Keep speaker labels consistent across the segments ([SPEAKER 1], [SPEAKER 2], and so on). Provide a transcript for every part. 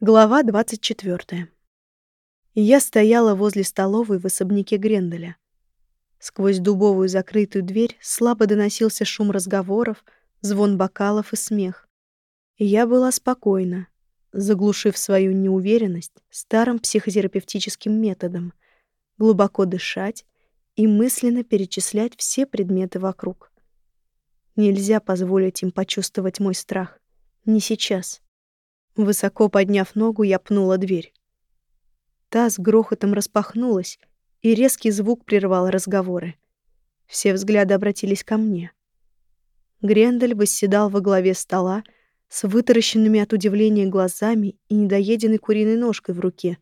[SPEAKER 1] Глава 24. Я стояла возле столовой в особняке Гренделя. Сквозь дубовую закрытую дверь слабо доносился шум разговоров, звон бокалов и смех. Я была спокойна, заглушив свою неуверенность старым психотерапевтическим методом глубоко дышать и мысленно перечислять все предметы вокруг. Нельзя позволить им почувствовать мой страх. Не сейчас. Высоко подняв ногу, я пнула дверь. Та с грохотом распахнулась, и резкий звук прервал разговоры. Все взгляды обратились ко мне. Грендель восседал во главе стола с вытаращенными от удивления глазами и недоеденной куриной ножкой в руке.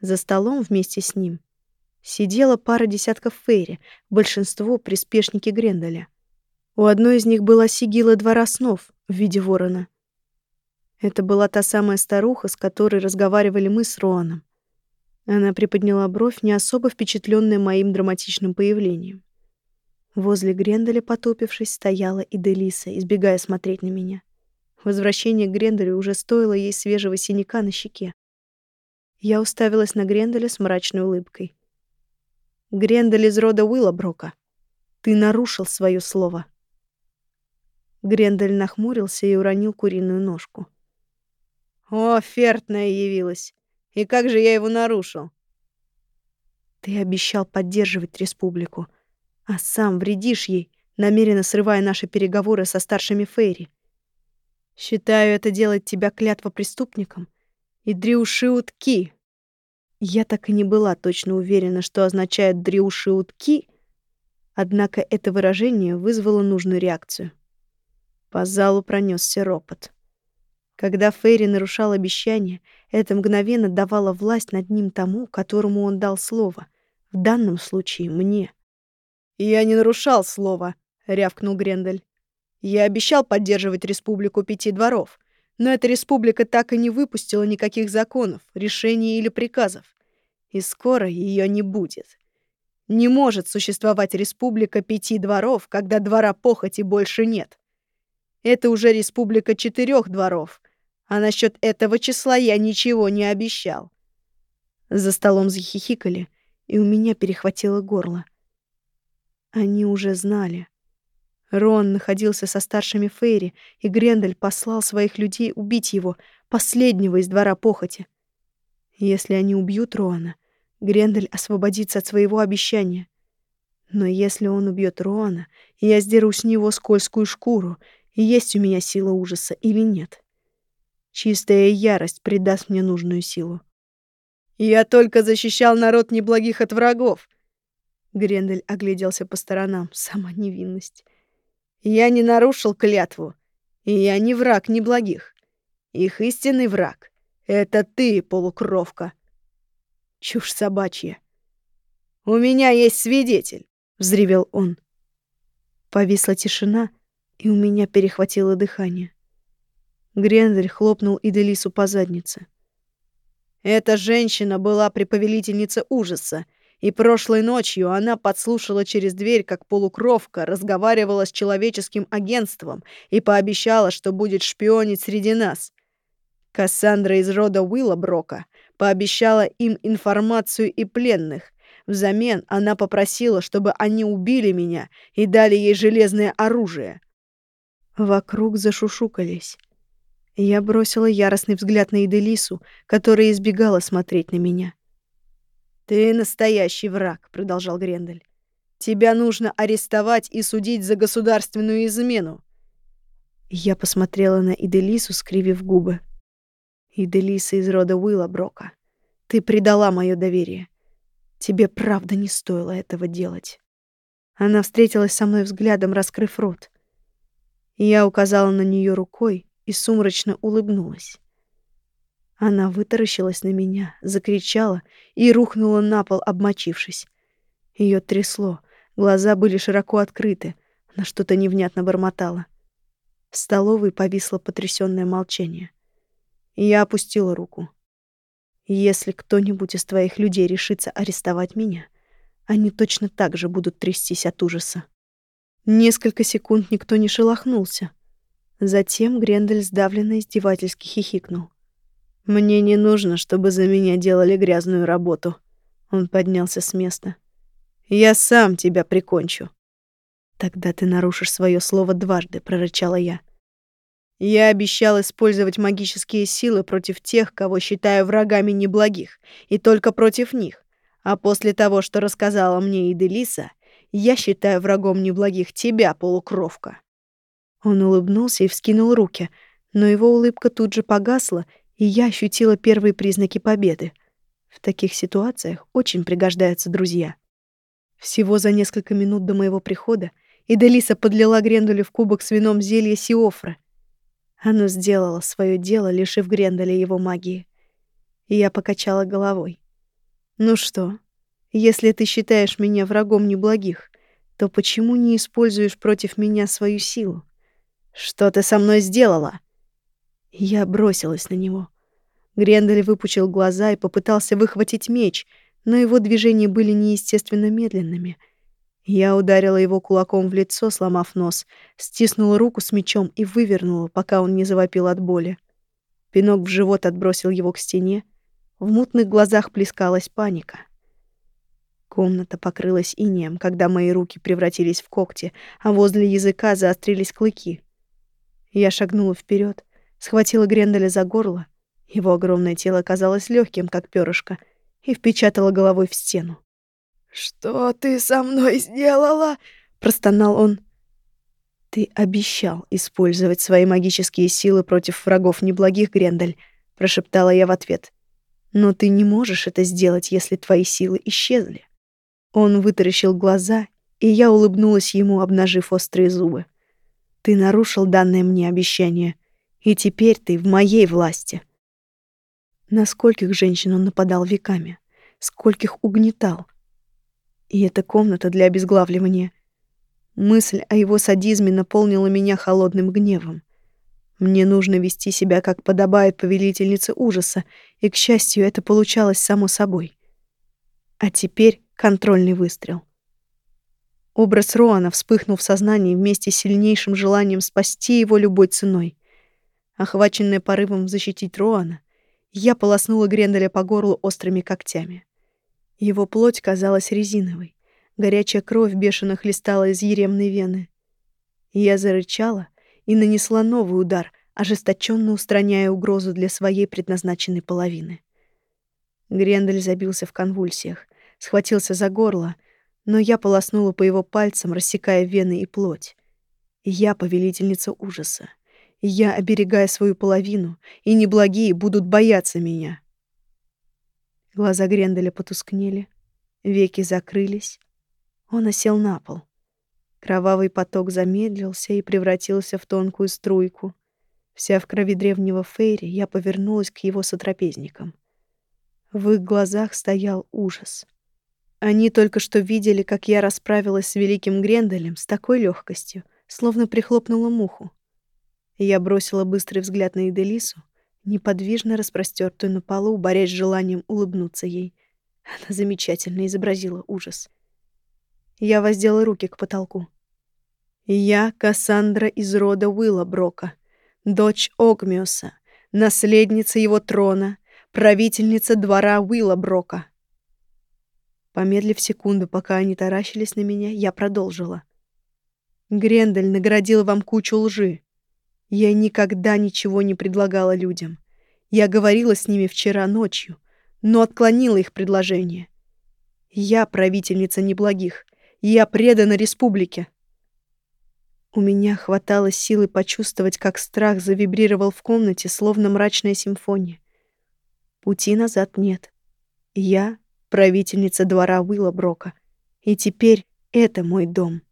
[SPEAKER 1] За столом вместе с ним сидела пара десятков фейри, большинство — приспешники Гренделя. У одной из них была сигила двора снов в виде ворона — это была та самая старуха, с которой разговаривали мы с Роаном. Она приподняла бровь, не особо впечатленная моим драматичным появлением. Возле Гренделя, потупившись, стояла и Делиса, избегая смотреть на меня. Возвращение к Гренделю уже стоило ей свежего синяка на щеке. Я уставилась на Гренделя с мрачной улыбкой. «Грендель из рода Уиллаброка, ты нарушил свое слово». Грендель нахмурился и уронил куриную ножку. О, фертная явилась. И как же я его нарушил? Ты обещал поддерживать республику, а сам вредишь ей, намеренно срывая наши переговоры со старшими Фейри. Считаю это делать тебя клятва преступником и дриушиутки. Я так и не была точно уверена, что означает дриушиутки, однако это выражение вызвало нужную реакцию. По залу пронесся ропот. Когда Фейри нарушал обещание, это мгновенно давало власть над ним тому, которому он дал слово. В данном случае мне. «Я не нарушал слова», — рявкнул Грендель. «Я обещал поддерживать Республику Пяти Дворов, но эта республика так и не выпустила никаких законов, решений или приказов. И скоро ее не будет. Не может существовать Республика Пяти Дворов, когда двора похоти больше нет. Это уже Республика Четырех Дворов, а насчет этого числа я ничего не обещал. За столом захихикали, и у меня перехватило горло. Они уже знали. Рон находился со старшими Фейри, и Грендель послал своих людей убить его, последнего из двора похоти. Если они убьют Роана, Грендель освободится от своего обещания. Но если он убьет Роана, я сдеру с него скользкую шкуру, есть у меня сила ужаса или нет. Чистая ярость придаст мне нужную силу. «Я только защищал народ неблагих от врагов!» Грендель огляделся по сторонам. Сама невинность. «Я не нарушил клятву, и я не враг неблагих. Их истинный враг — это ты, полукровка!» Чушь собачья. «У меня есть свидетель!» — взревел он. Повисла тишина, и у меня перехватило дыхание. Грендель хлопнул Иделису по заднице. Эта женщина была приповелительница ужаса, и прошлой ночью она подслушала через дверь, как полукровка разговаривала с человеческим агентством и пообещала, что будет шпионить среди нас. Кассандра из рода Уилла Брока пообещала им информацию и пленных. Взамен она попросила, чтобы они убили меня и дали ей железное оружие. Вокруг зашушукались. Я бросила яростный взгляд на Иделису, которая избегала смотреть на меня. «Ты настоящий враг», — продолжал Грендель. «Тебя нужно арестовать и судить за государственную измену». Я посмотрела на Иделису, скривив губы. «Иделиса из рода Уилла Брока, ты предала мое доверие. Тебе правда не стоило этого делать». Она встретилась со мной взглядом, раскрыв рот. Я указала на нее рукой, и сумрачно улыбнулась. Она вытаращилась на меня, закричала и рухнула на пол, обмочившись. Ее трясло, глаза были широко открыты, она что-то невнятно бормотала. В столовой повисло потрясённое молчание. Я опустила руку. Если кто-нибудь из твоих людей решится арестовать меня, они точно так же будут трястись от ужаса. Несколько секунд никто не шелохнулся. Затем Грендель сдавленно издевательски хихикнул. Мне не нужно, чтобы за меня делали грязную работу. Он поднялся с места. Я сам тебя прикончу. Тогда ты нарушишь свое слово дважды, прорычала я. Я обещал использовать магические силы против тех, кого считаю врагами неблагих, и только против них. А после того, что рассказала мне Иделиса, я считаю врагом неблагих тебя, полукровка. Он улыбнулся и вскинул руки, но его улыбка тут же погасла, и я ощутила первые признаки победы. В таких ситуациях очень пригождаются друзья. Всего за несколько минут до моего прихода Иделиса подлила Грендулю в кубок с вином зелье Сиофра. Оно сделало свое дело, лишив Гренделя его магии. И я покачала головой. «Ну что, если ты считаешь меня врагом неблагих, то почему не используешь против меня свою силу? Что ты со мной сделала?» Я бросилась на него. Грендель выпучил глаза и попытался выхватить меч, но его движения были неестественно медленными — я ударила его кулаком в лицо, сломав нос, стиснула руку с мечом и вывернула, пока он не завопил от боли. Пинок в живот отбросил его к стене. В мутных глазах плескалась паника. Комната покрылась инеем, когда мои руки превратились в когти, а возле языка заострились клыки. Я шагнула вперед, схватила Гренделя за горло. Его огромное тело казалось легким, как перышко, и впечатала головой в стену.
[SPEAKER 2] «Что ты со мной сделала?» — простонал он.
[SPEAKER 1] «Ты обещал использовать свои магические силы против врагов неблагих, Грендель», — прошептала я в ответ. «Но ты не можешь это сделать, если твои силы исчезли». Он вытаращил глаза, и я улыбнулась ему, обнажив острые зубы. «Ты нарушил данное мне обещание, и теперь ты в моей власти». На скольких женщин он нападал веками, скольких угнетал — и эта комната для обезглавливания. Мысль о его садизме наполнила меня холодным гневом. Мне нужно вести себя, как подобает повелительнице ужаса, и, к счастью, это получалось само собой. А теперь контрольный выстрел. Образ Роана вспыхнул в сознании вместе с сильнейшим желанием спасти его любой ценой. Охваченная порывом защитить Роана, я полоснула Гренделя по горлу острыми когтями. Его плоть казалась резиновой. Горячая кровь бешено хлестала из еремной вены. Я зарычала и нанесла новый удар, ожесточенно устраняя угрозу для своей предназначенной половины. Грендель забился в конвульсиях, схватился за горло, но я полоснула по его пальцам, рассекая вены и плоть. Я повелительница ужаса. Я оберегаю свою половину, и неблагие будут бояться меня. Глаза Гренделя потускнели, веки закрылись. Он осел на пол. Кровавый поток замедлился и превратился в тонкую струйку. Вся в крови древнего Фейри, я повернулась к его сотрапезникам. В их глазах стоял ужас. Они только что видели, как я расправилась с великим Гренделем с такой легкостью, словно прихлопнула муху. Я бросила быстрый взгляд на Иделису, неподвижно распростертую на полу, борясь с желанием улыбнуться ей. Она замечательно изобразила ужас. Я воздела руки к потолку. «Я Кассандра из рода Уилла Брока, дочь Огмиуса, наследница его трона, правительница двора Уилла Брока». Помедлив секунду, пока они таращились на меня, я продолжила. «Грендель наградил вам кучу лжи. Я никогда ничего не предлагала людям. Я говорила с ними вчера ночью, но отклонила их предложение. Я правительница неблагих. Я предана республике. У меня хватало силы почувствовать, как страх завибрировал в комнате, словно мрачная симфония. Пути назад нет. Я правительница двора Уилла Брока. И теперь это мой дом.